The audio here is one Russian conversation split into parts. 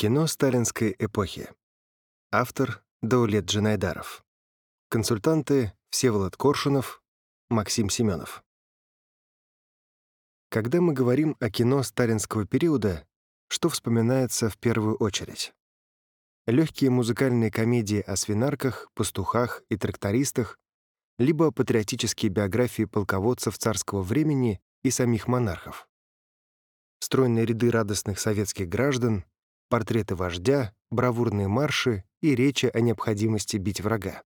Кино сталинской эпохи. Автор Даулет Джанайдаров. Консультанты Всеволод Коршунов, Максим Семенов. Когда мы говорим о кино сталинского периода, что вспоминается в первую очередь? Легкие музыкальные комедии о свинарках, пастухах и трактористах, либо патриотические биографии полководцев царского времени и самих монархов. Стройные ряды радостных советских граждан, портреты вождя, бравурные марши и речи о необходимости бить врага.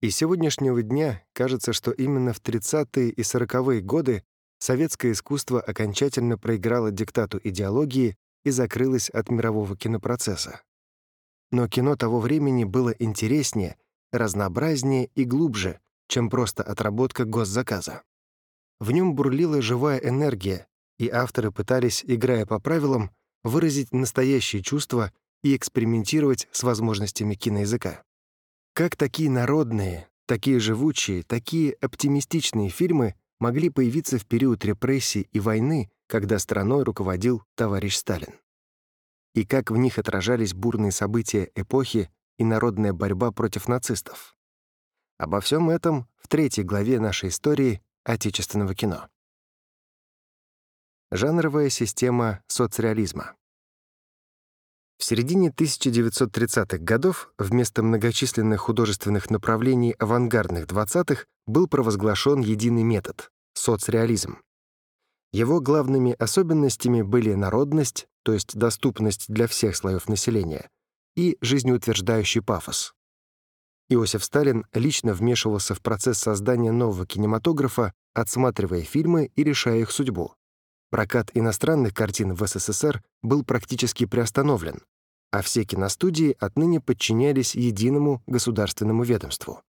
И сегодняшнего дня кажется, что именно в 30-е и 40-е годы советское искусство окончательно проиграло диктату идеологии и закрылось от мирового кинопроцесса. Но кино того времени было интереснее, разнообразнее и глубже, чем просто отработка госзаказа. В нем бурлила живая энергия, и авторы пытались, играя по правилам, выразить настоящие чувства и экспериментировать с возможностями киноязыка. Как такие народные, такие живучие, такие оптимистичные фильмы могли появиться в период репрессий и войны, когда страной руководил товарищ Сталин? И как в них отражались бурные события эпохи и народная борьба против нацистов? Обо всем этом в третьей главе нашей истории отечественного кино. Жанровая система соцреализма. В середине 1930-х годов вместо многочисленных художественных направлений авангардных 20-х был провозглашен единый метод — соцреализм. Его главными особенностями были народность, то есть доступность для всех слоев населения, и жизнеутверждающий пафос. Иосиф Сталин лично вмешивался в процесс создания нового кинематографа, отсматривая фильмы и решая их судьбу. Прокат иностранных картин в СССР был практически приостановлен, а все киностудии отныне подчинялись единому государственному ведомству.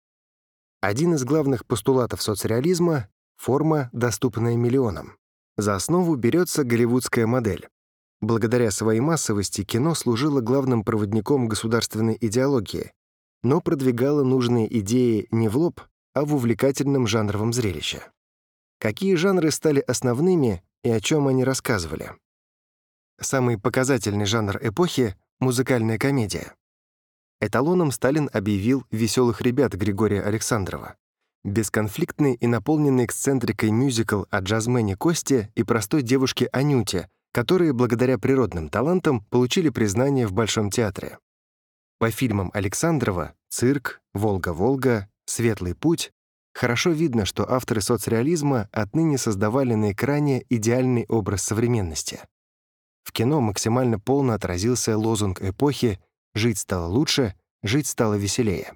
Один из главных постулатов соцреализма — форма, доступная миллионам. За основу берется голливудская модель. Благодаря своей массовости кино служило главным проводником государственной идеологии, но продвигало нужные идеи не в лоб, а в увлекательном жанровом зрелище. Какие жанры стали основными и о чем они рассказывали. Самый показательный жанр эпохи — музыкальная комедия. Эталоном Сталин объявил «Веселых ребят» Григория Александрова. Бесконфликтный и наполненный эксцентрикой мюзикл о джазмене Косте и простой девушке Анюте, которые благодаря природным талантам получили признание в Большом театре. По фильмам Александрова «Цирк», «Волга-Волга», «Светлый путь» Хорошо видно, что авторы соцреализма отныне создавали на экране идеальный образ современности. В кино максимально полно отразился лозунг эпохи «Жить стало лучше, жить стало веселее».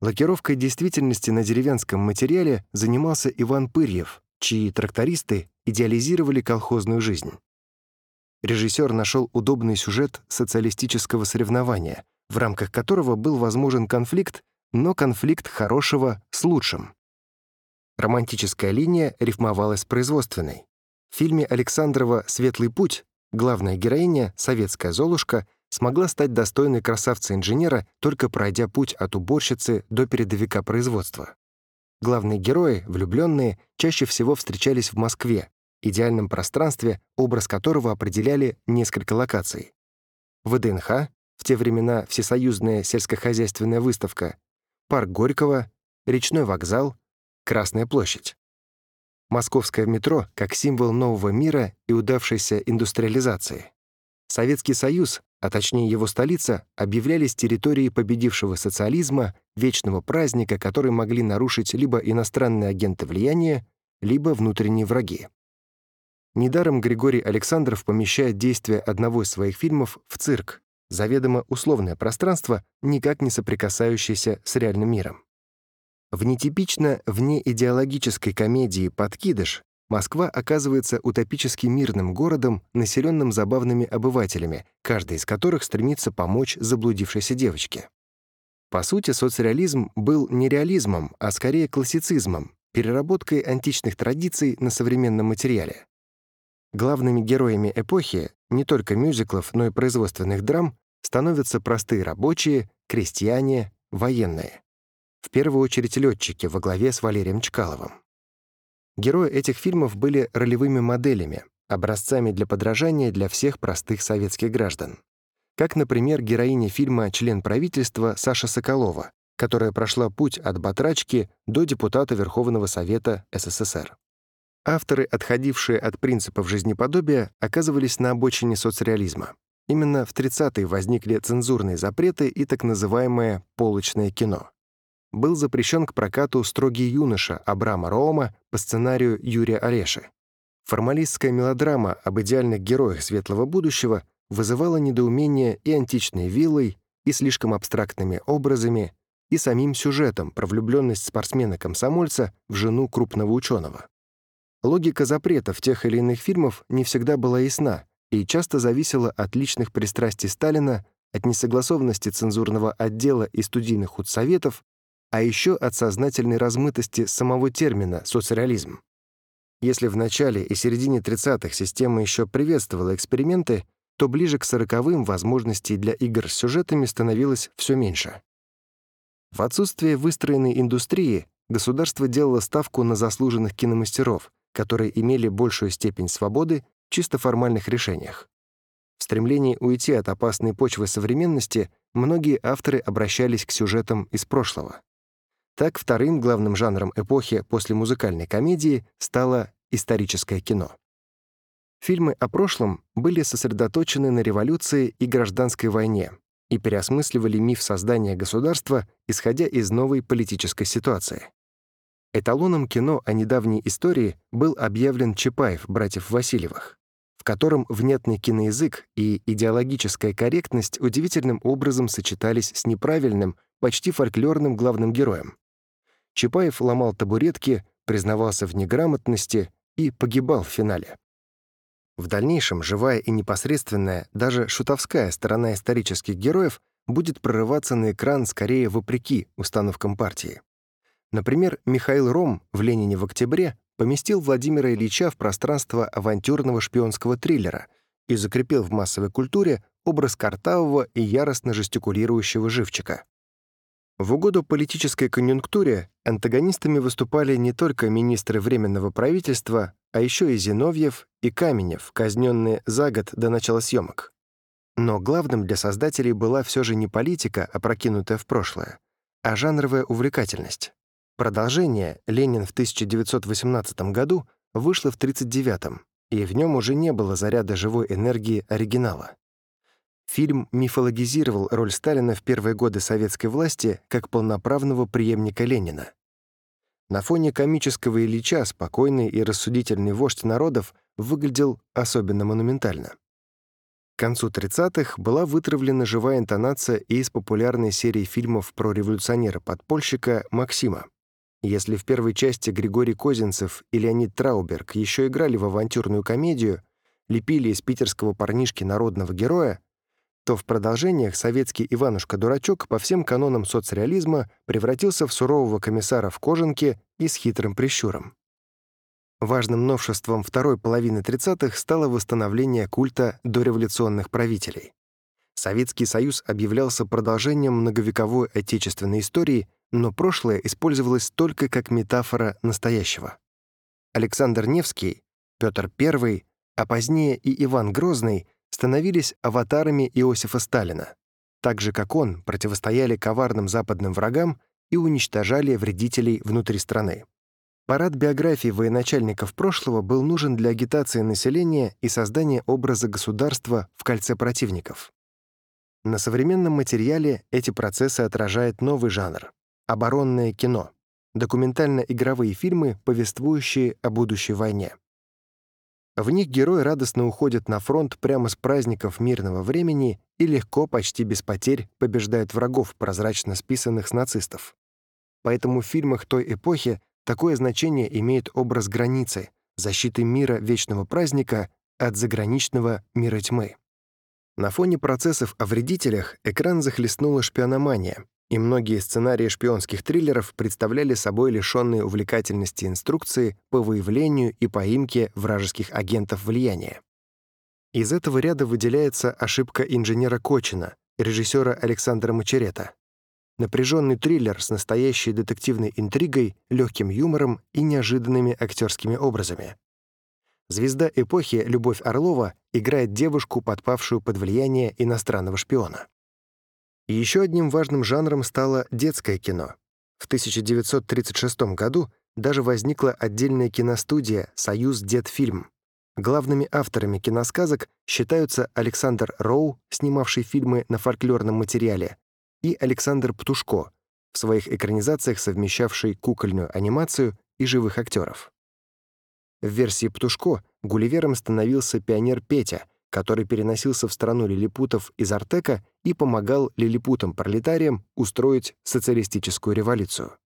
Лакировкой действительности на деревенском материале занимался Иван Пырьев, чьи трактористы идеализировали колхозную жизнь. Режиссер нашел удобный сюжет социалистического соревнования, в рамках которого был возможен конфликт но конфликт хорошего с лучшим. Романтическая линия рифмовалась с производственной. В фильме Александрова «Светлый путь» главная героиня, советская Золушка, смогла стать достойной красавца-инженера, только пройдя путь от уборщицы до передовика производства. Главные герои, влюбленные, чаще всего встречались в Москве, идеальном пространстве, образ которого определяли несколько локаций. ВДНХ, в те времена Всесоюзная сельскохозяйственная выставка, парк Горького, речной вокзал, Красная площадь. Московское метро как символ нового мира и удавшейся индустриализации. Советский Союз, а точнее его столица, объявлялись территорией победившего социализма, вечного праздника, который могли нарушить либо иностранные агенты влияния, либо внутренние враги. Недаром Григорий Александров помещает действие одного из своих фильмов в цирк, заведомо условное пространство, никак не соприкасающееся с реальным миром. В нетипично внеидеологической комедии «Подкидыш» Москва оказывается утопически мирным городом, населенным забавными обывателями, каждый из которых стремится помочь заблудившейся девочке. По сути, соцреализм был не реализмом, а скорее классицизмом, переработкой античных традиций на современном материале. Главными героями эпохи, не только мюзиклов, но и производственных драм, становятся простые рабочие, крестьяне, военные. В первую очередь летчики во главе с Валерием Чкаловым. Герои этих фильмов были ролевыми моделями, образцами для подражания для всех простых советских граждан. как, например, героиня фильма «Член правительства» Саша Соколова, которая прошла путь от батрачки до депутата Верховного Совета СССР. Авторы, отходившие от принципов жизнеподобия, оказывались на обочине соцреализма. Именно в 30-е возникли цензурные запреты и так называемое «полочное кино». Был запрещен к прокату «Строгий юноша» Абрама Роума по сценарию Юрия Ореши. Формалистская мелодрама об идеальных героях светлого будущего вызывала недоумение и античной виллой, и слишком абстрактными образами, и самим сюжетом про влюбленность спортсмена-комсомольца в жену крупного ученого. Логика запретов тех или иных фильмов не всегда была ясна и часто зависела от личных пристрастий Сталина, от несогласованности цензурного отдела и студийных худсоветов, а еще от сознательной размытости самого термина «соцреализм». Если в начале и середине 30-х система еще приветствовала эксперименты, то ближе к 40-м возможностей для игр с сюжетами становилось все меньше. В отсутствие выстроенной индустрии государство делало ставку на заслуженных киномастеров, которые имели большую степень свободы в чисто формальных решениях. В стремлении уйти от опасной почвы современности многие авторы обращались к сюжетам из прошлого. Так вторым главным жанром эпохи после музыкальной комедии стало историческое кино. Фильмы о прошлом были сосредоточены на революции и гражданской войне и переосмысливали миф создания государства, исходя из новой политической ситуации. Эталоном кино о недавней истории был объявлен Чапаев братьев Васильевых, в котором внятный киноязык и идеологическая корректность удивительным образом сочетались с неправильным, почти фольклорным главным героем. Чапаев ломал табуретки, признавался в неграмотности и погибал в финале. В дальнейшем живая и непосредственная, даже шутовская сторона исторических героев будет прорываться на экран скорее вопреки установкам партии. Например, Михаил Ром в «Ленине в октябре» поместил Владимира Ильича в пространство авантюрного шпионского триллера и закрепил в массовой культуре образ картавого и яростно жестикулирующего живчика. В угоду политической конъюнктуре антагонистами выступали не только министры Временного правительства, а еще и Зиновьев и Каменев, казненные за год до начала съемок. Но главным для создателей была все же не политика, опрокинутая в прошлое, а жанровая увлекательность. Продолжение «Ленин в 1918 году» вышло в 1939 и в нем уже не было заряда живой энергии оригинала. Фильм мифологизировал роль Сталина в первые годы советской власти как полноправного преемника Ленина. На фоне комического Ильича спокойный и рассудительный вождь народов выглядел особенно монументально. К концу 30-х была вытравлена живая интонация из популярной серии фильмов про революционера-подпольщика «Максима». Если в первой части Григорий Козинцев и Леонид Трауберг еще играли в авантюрную комедию, лепили из питерского парнишки народного героя, то в продолжениях советский Иванушка-дурачок по всем канонам соцреализма превратился в сурового комиссара в кожанке и с хитрым прищуром. Важным новшеством второй половины 30-х стало восстановление культа дореволюционных правителей. Советский Союз объявлялся продолжением многовековой отечественной истории но прошлое использовалось только как метафора настоящего. Александр Невский, Петр I, а позднее и Иван Грозный становились аватарами Иосифа Сталина, так же как он противостояли коварным западным врагам и уничтожали вредителей внутри страны. Парад биографий военачальников прошлого был нужен для агитации населения и создания образа государства в кольце противников. На современном материале эти процессы отражает новый жанр Оборонное кино. Документально-игровые фильмы, повествующие о будущей войне. В них герои радостно уходят на фронт прямо с праздников мирного времени и легко, почти без потерь, побеждают врагов, прозрачно списанных с нацистов. Поэтому в фильмах той эпохи такое значение имеет образ границы, защиты мира вечного праздника от заграничного мира тьмы. На фоне процессов о вредителях экран захлестнула шпиономания, и многие сценарии шпионских триллеров представляли собой лишенные увлекательности инструкции по выявлению и поимке вражеских агентов влияния. Из этого ряда выделяется ошибка инженера Кочина, режиссера Александра Мачерета. Напряженный триллер с настоящей детективной интригой, легким юмором и неожиданными актерскими образами. Звезда эпохи Любовь Орлова играет девушку, подпавшую под влияние иностранного шпиона. Еще одним важным жанром стало детское кино. В 1936 году даже возникла отдельная киностудия «Союз Детфильм». Главными авторами киносказок считаются Александр Роу, снимавший фильмы на фольклорном материале, и Александр Птушко, в своих экранизациях совмещавший кукольную анимацию и живых актеров. В версии «Птушко» Гулливером становился пионер Петя, который переносился в страну лилипутов из Артека и помогал лилипутам-пролетариям устроить социалистическую революцию.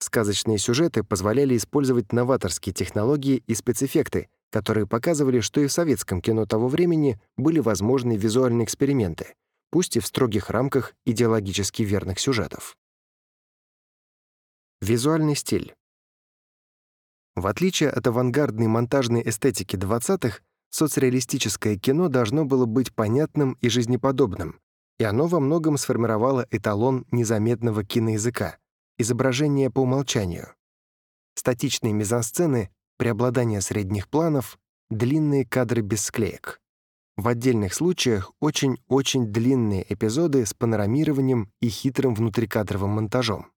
Сказочные сюжеты позволяли использовать новаторские технологии и спецэффекты, которые показывали, что и в советском кино того времени были возможны визуальные эксперименты, пусть и в строгих рамках идеологически верных сюжетов. Визуальный стиль. В отличие от авангардной монтажной эстетики 20-х, соцреалистическое кино должно было быть понятным и жизнеподобным, и оно во многом сформировало эталон незаметного киноязыка — изображение по умолчанию. Статичные мизансцены, преобладание средних планов, длинные кадры без склеек. В отдельных случаях очень-очень длинные эпизоды с панорамированием и хитрым внутрикадровым монтажом.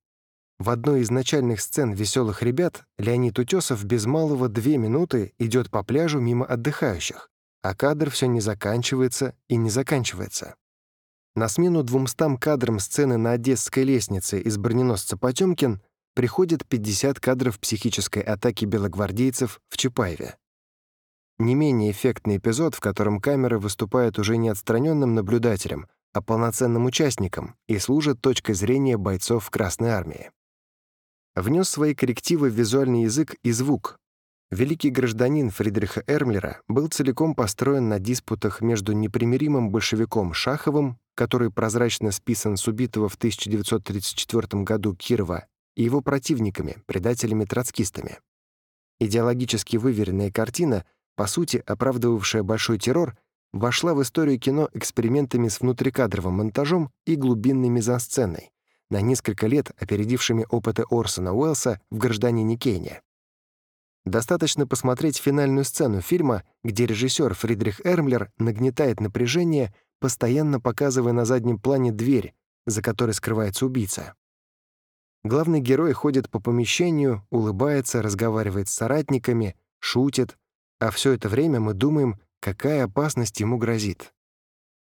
В одной из начальных сцен «Веселых ребят» Леонид Утесов без малого две минуты идет по пляжу мимо отдыхающих, а кадр все не заканчивается и не заканчивается. На смену двумстам кадрам сцены на Одесской лестнице из броненосца «Потемкин» приходит 50 кадров психической атаки белогвардейцев в Чапаеве. Не менее эффектный эпизод, в котором камера выступает уже не отстраненным наблюдателем, а полноценным участником и служит точкой зрения бойцов Красной Армии внес свои коррективы в визуальный язык и звук. Великий гражданин Фридриха Эрмлера был целиком построен на диспутах между непримиримым большевиком Шаховым, который прозрачно списан с убитого в 1934 году Кирова, и его противниками, предателями-троцкистами. Идеологически выверенная картина, по сути оправдывавшая большой террор, вошла в историю кино экспериментами с внутрикадровым монтажом и глубинной мизансценой, на несколько лет опередившими опыты Орсона Уэллса в «Гражданине Кейне». Достаточно посмотреть финальную сцену фильма, где режиссер Фридрих Эрмлер нагнетает напряжение, постоянно показывая на заднем плане дверь, за которой скрывается убийца. Главный герой ходит по помещению, улыбается, разговаривает с соратниками, шутит, а все это время мы думаем, какая опасность ему грозит.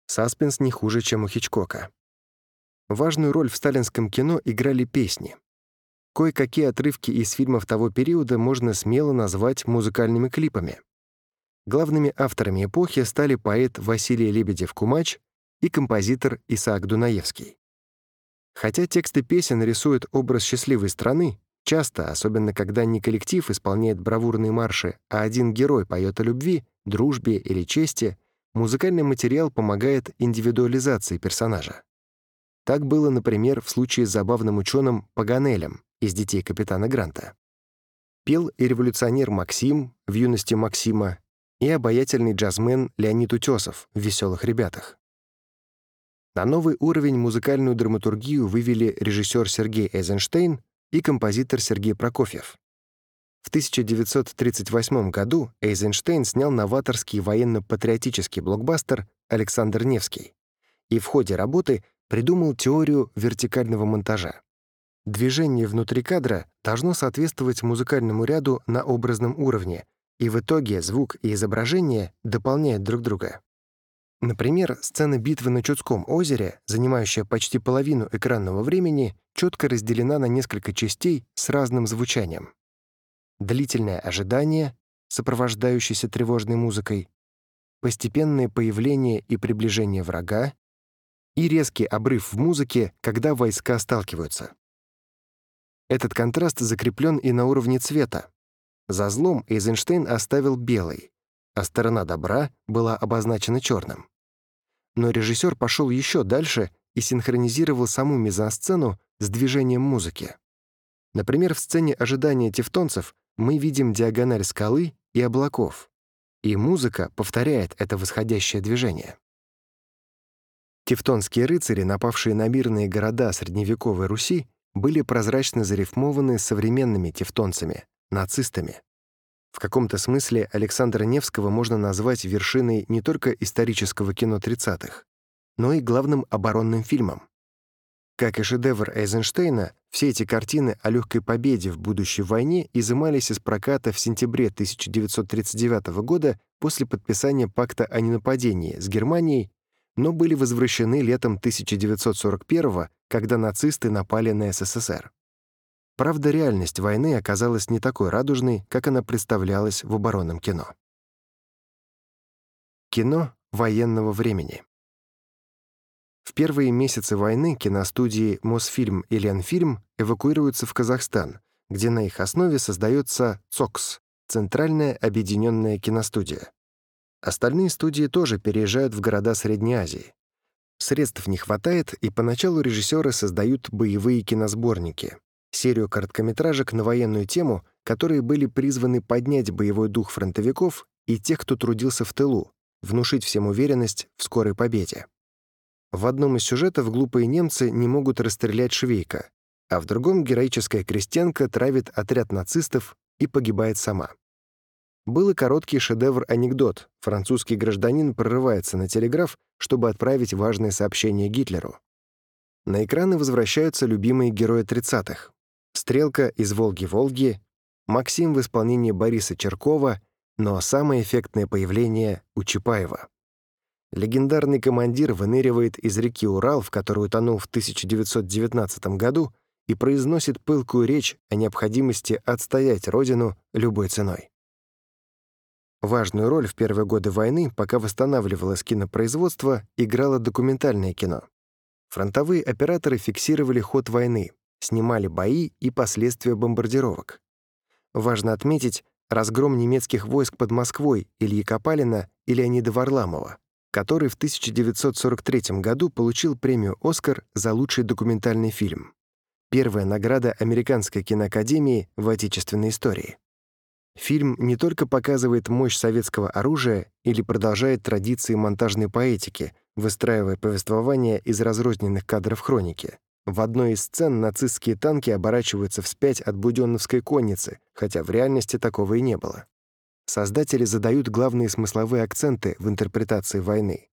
Саспенс не хуже, чем у Хичкока. Важную роль в сталинском кино играли песни. Кое-какие отрывки из фильмов того периода можно смело назвать музыкальными клипами. Главными авторами эпохи стали поэт Василий Лебедев-Кумач и композитор Исаак Дунаевский. Хотя тексты песен рисуют образ счастливой страны, часто, особенно когда не коллектив исполняет бравурные марши, а один герой поет о любви, дружбе или чести, музыкальный материал помогает индивидуализации персонажа. Так было, например, в случае с забавным ученым Паганелем из «Детей капитана Гранта». Пел и революционер Максим в «Юности Максима», и обаятельный джазмен Леонид Утесов в «Веселых ребятах». На новый уровень музыкальную драматургию вывели режиссер Сергей Эйзенштейн и композитор Сергей Прокофьев. В 1938 году Эйзенштейн снял новаторский военно-патриотический блокбастер «Александр Невский», и в ходе работы придумал теорию вертикального монтажа. Движение внутри кадра должно соответствовать музыкальному ряду на образном уровне, и в итоге звук и изображение дополняют друг друга. Например, сцена битвы на Чудском озере, занимающая почти половину экранного времени, четко разделена на несколько частей с разным звучанием. Длительное ожидание, сопровождающееся тревожной музыкой, постепенное появление и приближение врага, и резкий обрыв в музыке, когда войска сталкиваются. Этот контраст закреплен и на уровне цвета. За злом Эйзенштейн оставил белый, а сторона добра была обозначена черным. Но режиссер пошел еще дальше и синхронизировал саму мизансцену с движением музыки. Например, в сцене ожидания тевтонцев мы видим диагональ скалы и облаков, и музыка повторяет это восходящее движение. Тевтонские рыцари, напавшие на мирные города средневековой Руси, были прозрачно зарифмованы современными тевтонцами, нацистами. В каком-то смысле Александра Невского можно назвать вершиной не только исторического кино 30-х, но и главным оборонным фильмом. Как и шедевр Эйзенштейна, все эти картины о легкой победе в будущей войне изымались из проката в сентябре 1939 года после подписания пакта о ненападении с Германией, но были возвращены летом 1941 когда нацисты напали на СССР. Правда, реальность войны оказалась не такой радужной, как она представлялась в оборонном кино. Кино военного времени. В первые месяцы войны киностудии «Мосфильм» и «Ленфильм» эвакуируются в Казахстан, где на их основе создается ЦОКС — Центральная объединенная киностудия. Остальные студии тоже переезжают в города Средней Азии. Средств не хватает, и поначалу режиссеры создают боевые киносборники, серию короткометражек на военную тему, которые были призваны поднять боевой дух фронтовиков и тех, кто трудился в тылу, внушить всем уверенность в скорой победе. В одном из сюжетов глупые немцы не могут расстрелять швейка, а в другом героическая крестьянка травит отряд нацистов и погибает сама. Был и короткий шедевр-анекдот. Французский гражданин прорывается на телеграф, чтобы отправить важное сообщение Гитлеру. На экраны возвращаются любимые герои 30-х. Стрелка из «Волги-Волги», Максим в исполнении Бориса Черкова, но самое эффектное появление у Чапаева. Легендарный командир выныривает из реки Урал, в которую утонул в 1919 году, и произносит пылкую речь о необходимости отстоять родину любой ценой. Важную роль в первые годы войны, пока восстанавливалось кинопроизводство, играло документальное кино. Фронтовые операторы фиксировали ход войны, снимали бои и последствия бомбардировок. Важно отметить разгром немецких войск под Москвой Ильи Копалина и Леонида Варламова, который в 1943 году получил премию «Оскар» за лучший документальный фильм. Первая награда Американской киноакадемии в отечественной истории. Фильм не только показывает мощь советского оружия или продолжает традиции монтажной поэтики, выстраивая повествование из разрозненных кадров хроники. В одной из сцен нацистские танки оборачиваются вспять от будённовской конницы, хотя в реальности такого и не было. Создатели задают главные смысловые акценты в интерпретации войны.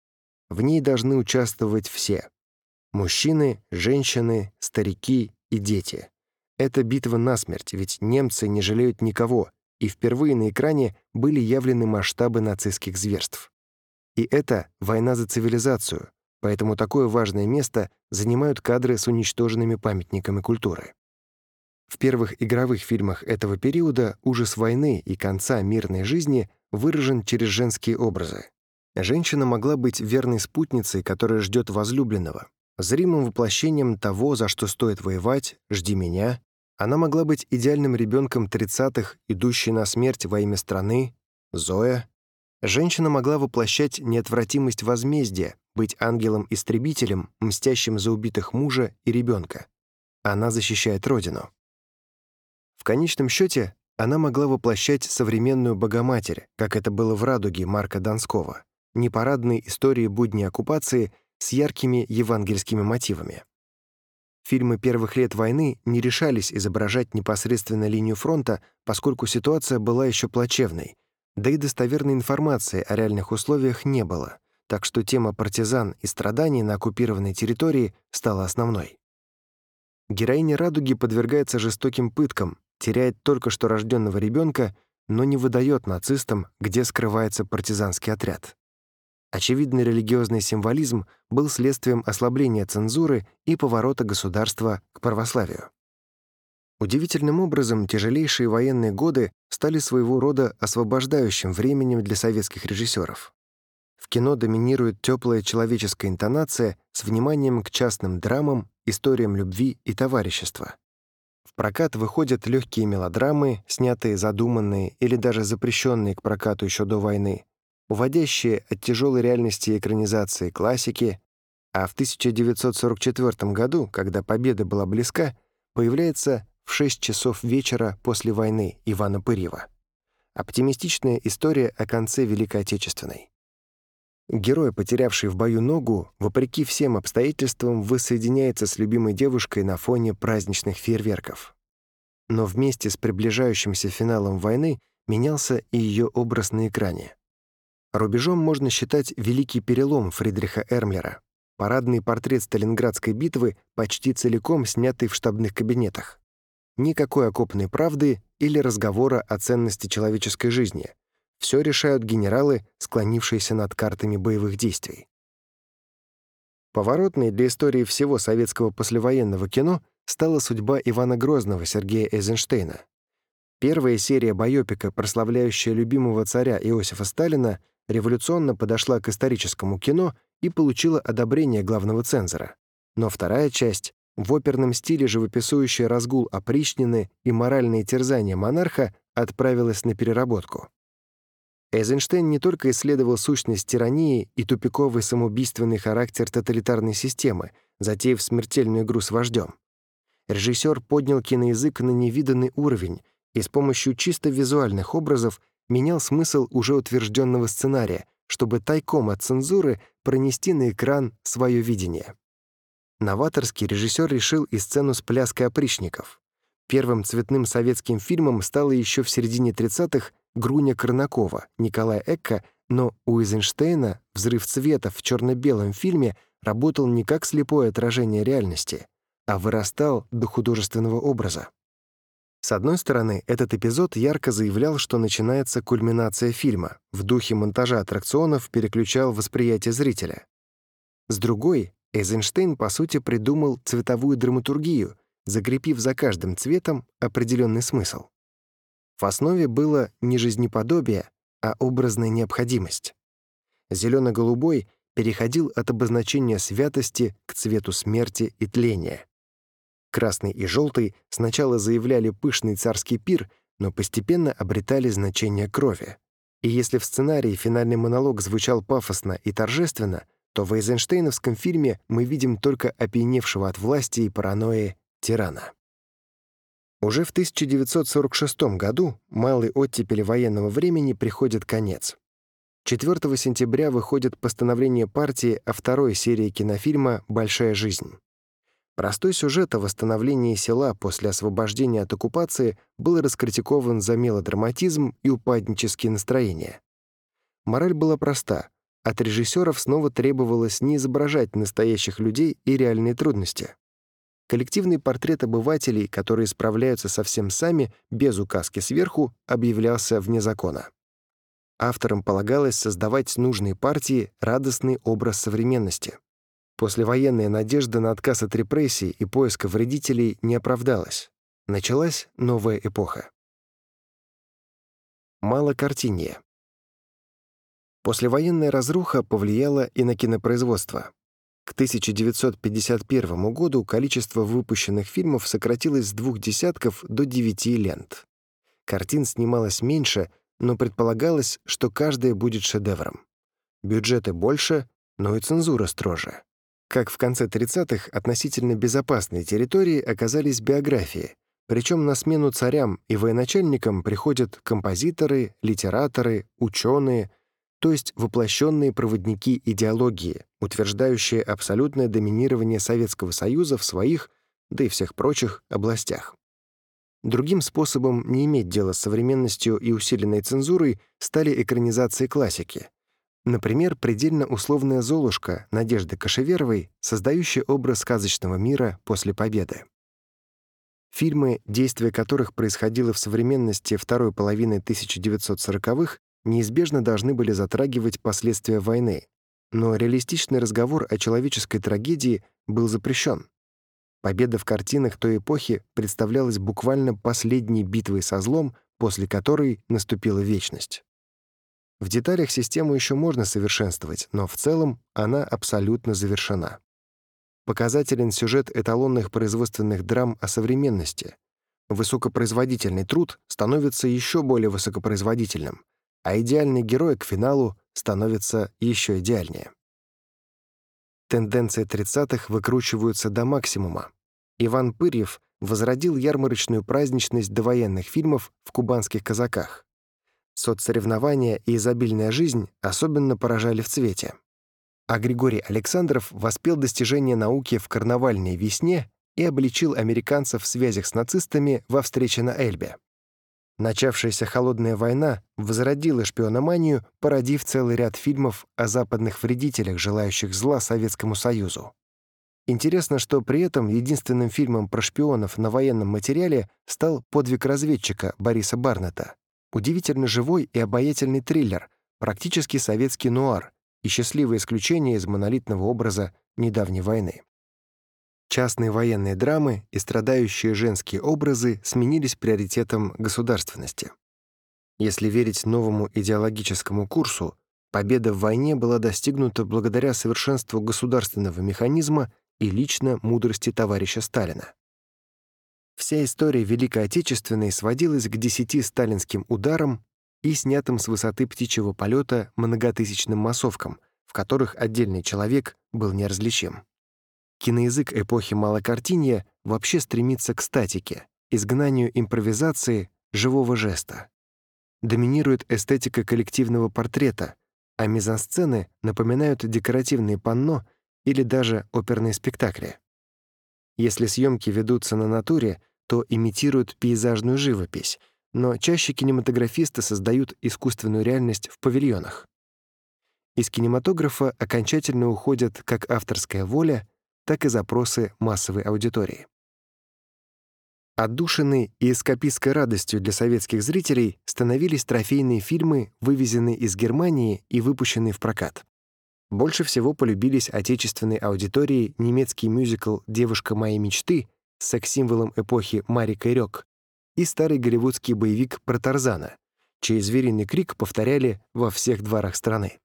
В ней должны участвовать все — мужчины, женщины, старики и дети. Это битва насмерть, ведь немцы не жалеют никого, и впервые на экране были явлены масштабы нацистских зверств. И это война за цивилизацию, поэтому такое важное место занимают кадры с уничтоженными памятниками культуры. В первых игровых фильмах этого периода ужас войны и конца мирной жизни выражен через женские образы. Женщина могла быть верной спутницей, которая ждет возлюбленного, зримым воплощением того, за что стоит воевать, «жди меня». Она могла быть идеальным ребенком 30-х, идущей на смерть во имя страны, Зоя. Женщина могла воплощать неотвратимость возмездия, быть ангелом-истребителем, мстящим за убитых мужа и ребенка. Она защищает Родину. В конечном счете, она могла воплощать современную Богоматерь, как это было в «Радуге» Марка Донского, непарадной истории будней оккупации с яркими евангельскими мотивами. Фильмы первых лет войны не решались изображать непосредственно линию фронта, поскольку ситуация была еще плачевной, да и достоверной информации о реальных условиях не было, так что тема партизан и страданий на оккупированной территории стала основной. Героиня «Радуги» подвергается жестоким пыткам, теряет только что рожденного ребенка, но не выдает нацистам, где скрывается партизанский отряд. Очевидный религиозный символизм был следствием ослабления цензуры и поворота государства к православию. Удивительным образом тяжелейшие военные годы стали своего рода освобождающим временем для советских режиссеров. В кино доминирует теплая человеческая интонация с вниманием к частным драмам, историям любви и товарищества прокат выходят легкие мелодрамы, снятые задуманные или даже запрещенные к прокату еще до войны, уводящие от тяжелой реальности экранизации классики, а в 1944 году, когда победа была близка, появляется в 6 часов вечера после войны Ивана Пырьева. Оптимистичная история о конце Великой Отечественной. Герой, потерявший в бою ногу, вопреки всем обстоятельствам воссоединяется с любимой девушкой на фоне праздничных фейерверков. Но вместе с приближающимся финалом войны менялся и ее образ на экране. Рубежом можно считать великий перелом Фридриха Эрмлера, парадный портрет Сталинградской битвы, почти целиком снятый в штабных кабинетах. Никакой окопной правды или разговора о ценности человеческой жизни. Все решают генералы, склонившиеся над картами боевых действий. Поворотной для истории всего советского послевоенного кино стала судьба Ивана Грозного Сергея Эйзенштейна. Первая серия байопика, прославляющая любимого царя Иосифа Сталина, революционно подошла к историческому кино и получила одобрение главного цензора. Но вторая часть, в оперном стиле живописующая разгул опричнины и моральные терзания монарха, отправилась на переработку. Эйзенштейн не только исследовал сущность тирании и тупиковый самоубийственный характер тоталитарной системы, затеяв смертельную игру с вождем. Режиссер поднял киноязык на невиданный уровень и с помощью чисто визуальных образов менял смысл уже утвержденного сценария, чтобы тайком от цензуры пронести на экран свое видение. Новаторский режиссер решил и сцену с пляской опричников. Первым цветным советским фильмом стало еще в середине 30-х Груня Корнакова, Николай Экка, но у Эйзенштейна «Взрыв цвета» в черно-белом фильме работал не как слепое отражение реальности, а вырастал до художественного образа. С одной стороны, этот эпизод ярко заявлял, что начинается кульминация фильма, в духе монтажа аттракционов переключал восприятие зрителя. С другой, Эйзенштейн, по сути, придумал цветовую драматургию, закрепив за каждым цветом определенный смысл. В основе было не жизнеподобие, а образная необходимость. Зелено-голубой переходил от обозначения святости к цвету смерти и тления. Красный и желтый сначала заявляли пышный царский пир, но постепенно обретали значение крови. И если в сценарии финальный монолог звучал пафосно и торжественно, то в Эйзенштейновском фильме мы видим только опьяневшего от власти и паранойи тирана. Уже в 1946 году малой оттепели военного времени приходит конец. 4 сентября выходит постановление партии о второй серии кинофильма «Большая жизнь». Простой сюжет о восстановлении села после освобождения от оккупации был раскритикован за мелодраматизм и упаднические настроения. Мораль была проста. От режиссеров снова требовалось не изображать настоящих людей и реальные трудности. Коллективный портрет обывателей, которые справляются совсем сами, без указки сверху, объявлялся вне закона. Авторам полагалось создавать нужные партии радостный образ современности. Послевоенная надежда на отказ от репрессий и поиска вредителей не оправдалась. Началась новая эпоха. Малокартинье. Послевоенная разруха повлияла и на кинопроизводство. К 1951 году количество выпущенных фильмов сократилось с двух десятков до девяти лент. Картин снималось меньше, но предполагалось, что каждая будет шедевром. Бюджеты больше, но и цензура строже. Как в конце 30-х относительно безопасной территории оказались биографии, причем на смену царям и военачальникам приходят композиторы, литераторы, ученые, то есть воплощенные проводники идеологии, утверждающие абсолютное доминирование Советского Союза в своих, да и всех прочих, областях. Другим способом не иметь дела с современностью и усиленной цензурой стали экранизации классики. Например, предельно условная «Золушка» Надежды Кашеверовой, создающая образ сказочного мира после победы. Фильмы, действие которых происходило в современности второй половины 1940-х, неизбежно должны были затрагивать последствия войны, но реалистичный разговор о человеческой трагедии был запрещен. Победа в картинах той эпохи представлялась буквально последней битвой со злом, после которой наступила вечность. В деталях систему еще можно совершенствовать, но в целом она абсолютно завершена. Показателен сюжет эталонных производственных драм о современности. Высокопроизводительный труд становится еще более высокопроизводительным, а идеальный герой к финалу становится еще идеальнее. Тенденции 30-х выкручиваются до максимума. Иван Пырьев возродил ярмарочную праздничность довоенных фильмов в «Кубанских казаках». Соцсоревнования и изобильная жизнь особенно поражали в цвете. А Григорий Александров воспел достижения науки в «Карнавальной весне» и обличил американцев в связях с нацистами во встрече на Эльбе. Начавшаяся холодная война возродила шпиономанию, породив целый ряд фильмов о западных вредителях, желающих зла Советскому Союзу. Интересно, что при этом единственным фильмом про шпионов на военном материале стал «Подвиг разведчика» Бориса Барнета. Удивительно живой и обаятельный триллер, практически советский нуар и счастливое исключение из монолитного образа недавней войны. Частные военные драмы и страдающие женские образы сменились приоритетом государственности. Если верить новому идеологическому курсу, победа в войне была достигнута благодаря совершенству государственного механизма и лично мудрости товарища Сталина. Вся история Великой Отечественной сводилась к десяти сталинским ударам и снятым с высоты птичьего полета многотысячным массовкам, в которых отдельный человек был неразличим. Киноязык эпохи малокартинья вообще стремится к статике, изгнанию импровизации, живого жеста. Доминирует эстетика коллективного портрета, а мизансцены напоминают декоративные панно или даже оперные спектакли. Если съемки ведутся на натуре, то имитируют пейзажную живопись, но чаще кинематографисты создают искусственную реальность в павильонах. Из кинематографа окончательно уходят как авторская воля, так и запросы массовой аудитории. Отдушиной и эскапистской радостью для советских зрителей становились трофейные фильмы, вывезенные из Германии и выпущенные в прокат. Больше всего полюбились отечественной аудитории немецкий мюзикл «Девушка моей мечты» секс-символом эпохи Марика Рёк и старый голливудский боевик про Тарзана, чей звериный крик повторяли во всех дворах страны.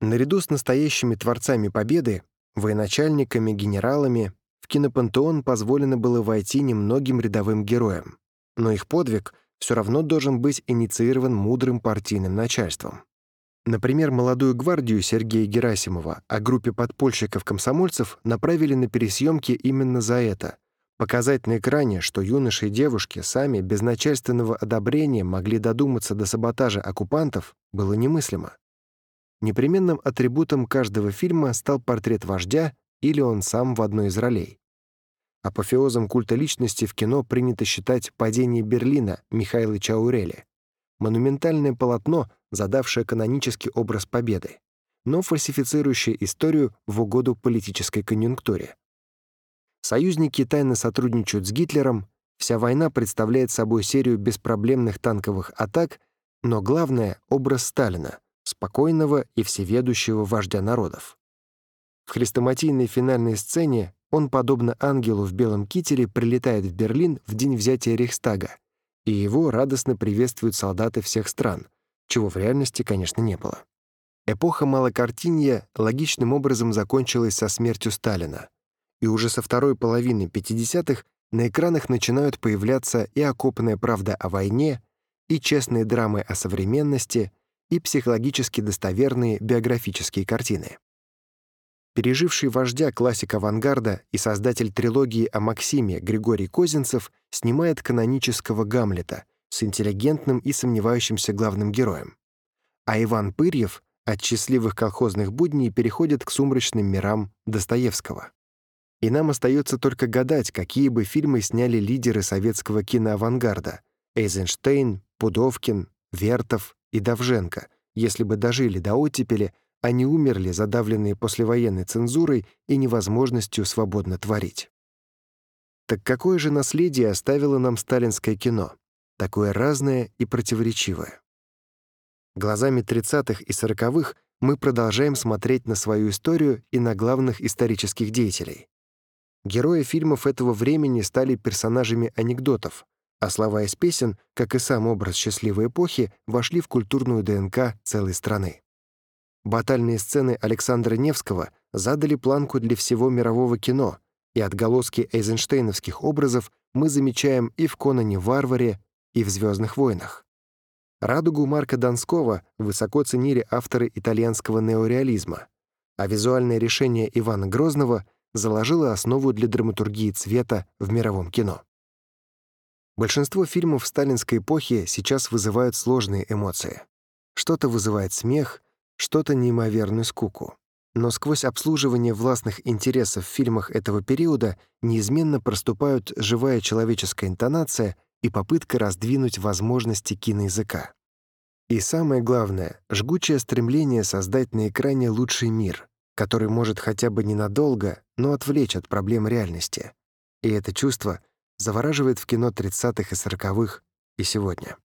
Наряду с настоящими творцами победы военачальниками, генералами, в кинопантеон позволено было войти немногим рядовым героям, но их подвиг все равно должен быть инициирован мудрым партийным начальством. Например, молодую гвардию Сергея Герасимова о группе подпольщиков-комсомольцев направили на пересъемки именно за это — показать на экране, что юноши и девушки сами без начальственного одобрения могли додуматься до саботажа оккупантов, было немыслимо. Непременным атрибутом каждого фильма стал портрет вождя или он сам в одной из ролей. Апофеозом культа личности в кино принято считать «Падение Берлина» Михаила Чаурели. Монументальное полотно, задавшее канонический образ победы, но фальсифицирующее историю в угоду политической конъюнктуре. Союзники тайно сотрудничают с Гитлером, вся война представляет собой серию беспроблемных танковых атак, но главное — образ Сталина — спокойного и всеведущего вождя народов. В хрестоматийной финальной сцене он, подобно ангелу в белом кителе, прилетает в Берлин в день взятия Рейхстага, и его радостно приветствуют солдаты всех стран, чего в реальности, конечно, не было. Эпоха малокартинья логичным образом закончилась со смертью Сталина, и уже со второй половины 50-х на экранах начинают появляться и окопная правда о войне, и честные драмы о современности, и психологически достоверные биографические картины. Переживший вождя классик авангарда и создатель трилогии о Максиме Григорий Козинцев снимает канонического Гамлета с интеллигентным и сомневающимся главным героем. А Иван Пырьев от счастливых колхозных будней переходит к сумрачным мирам Достоевского. И нам остается только гадать, какие бы фильмы сняли лидеры советского киноавангарда — Эйзенштейн, Пудовкин, Вертов, и Давженко, если бы дожили до оттепели, они умерли, задавленные послевоенной цензурой и невозможностью свободно творить. Так какое же наследие оставило нам сталинское кино? Такое разное и противоречивое. Глазами 30-х и 40-х мы продолжаем смотреть на свою историю и на главных исторических деятелей. Герои фильмов этого времени стали персонажами анекдотов, а слова из песен, как и сам образ счастливой эпохи, вошли в культурную ДНК целой страны. Батальные сцены Александра Невского задали планку для всего мирового кино, и отголоски эйзенштейновских образов мы замечаем и в «Конане Варваре», и в «Звездных войнах». «Радугу» Марка Донского высоко ценили авторы итальянского неореализма, а визуальное решение Ивана Грозного заложило основу для драматургии цвета в мировом кино. Большинство фильмов сталинской эпохи сейчас вызывают сложные эмоции. Что-то вызывает смех, что-то неимоверную скуку. Но сквозь обслуживание властных интересов в фильмах этого периода неизменно проступают живая человеческая интонация и попытка раздвинуть возможности киноязыка. И самое главное — жгучее стремление создать на экране лучший мир, который может хотя бы ненадолго, но отвлечь от проблем реальности. И это чувство завораживает в кино 30-х и 40-х и сегодня.